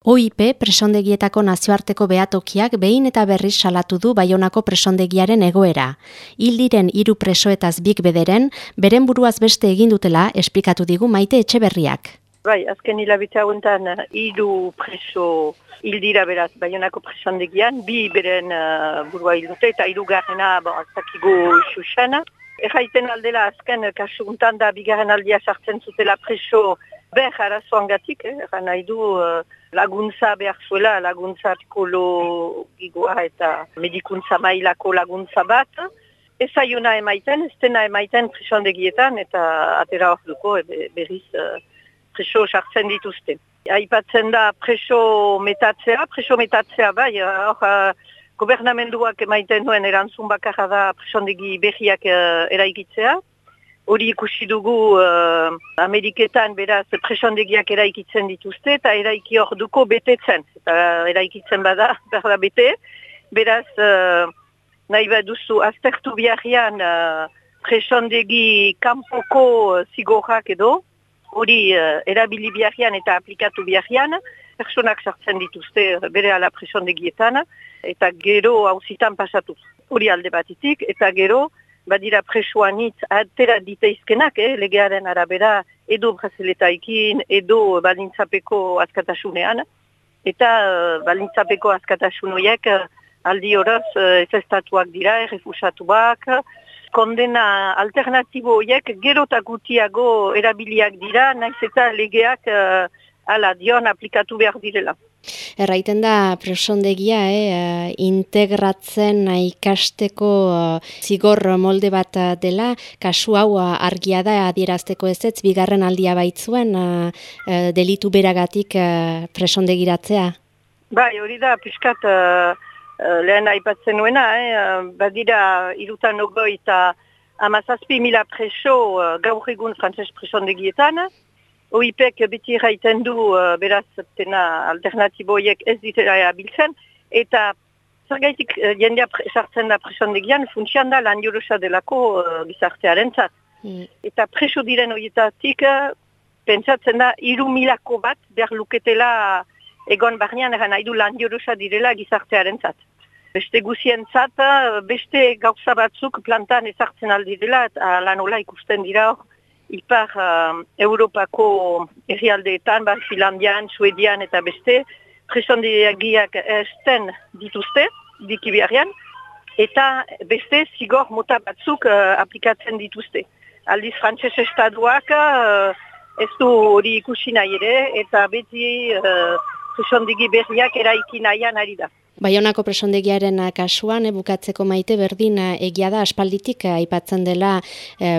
OIP presondegietako nazioarteko behatokiak behin eta berriz salatu du Baionako presondegiaren egoera. Hildiren hiru presoetaz bik bederen, beren buruaz beste egin dutela esplikatu digu maite etxeberriak. Bai, azken hilabita hauntan hiru preso hildira beraz Baionako presondegian, bi beren uh, burua hildute eta hiru garrena azakigu xuxana. Erraiten aldela azken kasuntan da bigarren aldia sartzen zutela preso ber arazoan gatik, eh, nahi du uh, laguntza behar zuela, laguntza psikologikoa eta medikuntza mailako laguntza bat. Ez aiuna emaiten, ez dena emaiten presondegietan eta atera hor duko e, berriz uh, preso sartzen dituzte. Aipatzen da preso metatzea, preso metatzea bai, hor uh, gobernamenduak emaiten duen erantzun bakarra da presondegi berriak eraikitzea hori ikusi dugu uh, Ameriketan beraz presondegiak eraikitzen dituzte eta eraiki hor duko betetzen. Eta eraikitzen bada, berda bete, beraz uh, nahi bat duzu aztertu biharrian uh, presondegi kanpoko zigorrak edo, hori uh, erabili biharrian eta aplikatu biharrian, personak sartzen dituzte bere ala presondegietan, eta gero hauzitan pasatu. Hori alde batitik, eta gero badira presoan hitz atera diteizkenak, eh, legearen arabera, edo brazeletaikin, edo balintzapeko askatasunean, eta uh, balintzapeko askatasunoiek uh, aldi horoz uh, ez estatuak dira, errefusatuak, kondena alternatibo horiek gerotakutiago erabiliak dira, naiz eta legeak uh, ala dion aplikatu behar direla. Erraiten da presondegia, eh, integratzen ikasteko uh, zigor molde bat dela, kasu hau argia da adierazteko ez ez, bigarren aldia baitzuen delitu beragatik presondegiratzea? Bai, hori da, piskat uh, lehen aipatzen nuena, eh, badira irutan ogoi eta amazazpi mila preso uh, gaur egun frantzes presondegietan, OIPek beti raiten du uh, beraz tena alternatiboiek ez ditera abiltzen, eta zergaitik uh, jendea sartzen da presondegian funtsian da lan jorosa delako uh, gizartearen zat. Mm. Eta preso diren horietatik uh, pentsatzen da iru milako bat behar luketela egon barnean eran nahi du lan direla gizartearen zat. Beste guzien zat, uh, beste gauza batzuk plantan ezartzen aldirela eta lan hola ikusten dira hor ipar uh, Europako herrialdeetan, ba, Finlandian, Suedian eta beste, presondiagiak esten dituzte, dikibiarian, eta beste zigor mota batzuk uh, aplikatzen dituzte. Aldiz frantses estaduak uh, ez du hori ikusi nahi ere, eta beti uh, presondigi berriak eraiki nahian ari da. Baionako presondegiaren kasuan, e, bukatzeko maite berdin eh, egia da aspalditik eh, aipatzen dela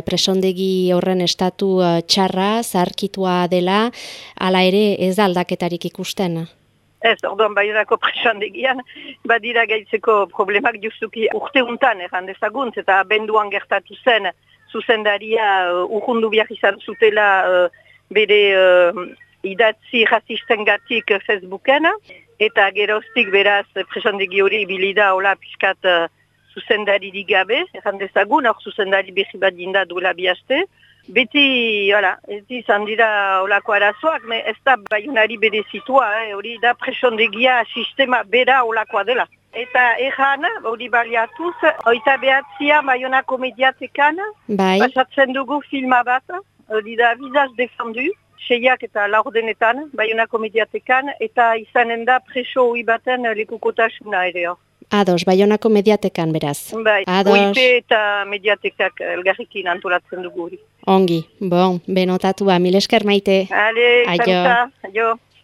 presondegi horren estatu txarra, zarkitua dela, hala ere ez aldaketarik ikusten? Ez, orduan Baionako presondegian, badira gaitzeko problemak justuki urte untan eta benduan gertatu zen zuzendaria uh, urrundu biak izan zutela bere idatzi gatik Facebooken, eta geroztik beraz presondegi hori bilida hola piskat uh, zuzendari digabe, erran dezagun, hor zuzendari behi bat dinda duela bihazte. Beti, hala, ez izan dira holako arazoak, me ez da baiunari bere zitua, eh, hori da presondegia sistema bera holakoa dela. Eta erran, hori baliatuz, oita behatzia baionako mediatekan, bai. basatzen dugu filma bat, hori da vizaz defendu, seiak eta laurdenetan, baiunako mediatekan, eta izanen da preso hui baten lekukotasuna ere hor. Ados, baionako mediatekan beraz. Bai, Ados. OIP eta mediatekak elgarrikin antolatzen dugu hori. Ongi, bon, benotatua, milesker maite. Ale, aio. aio.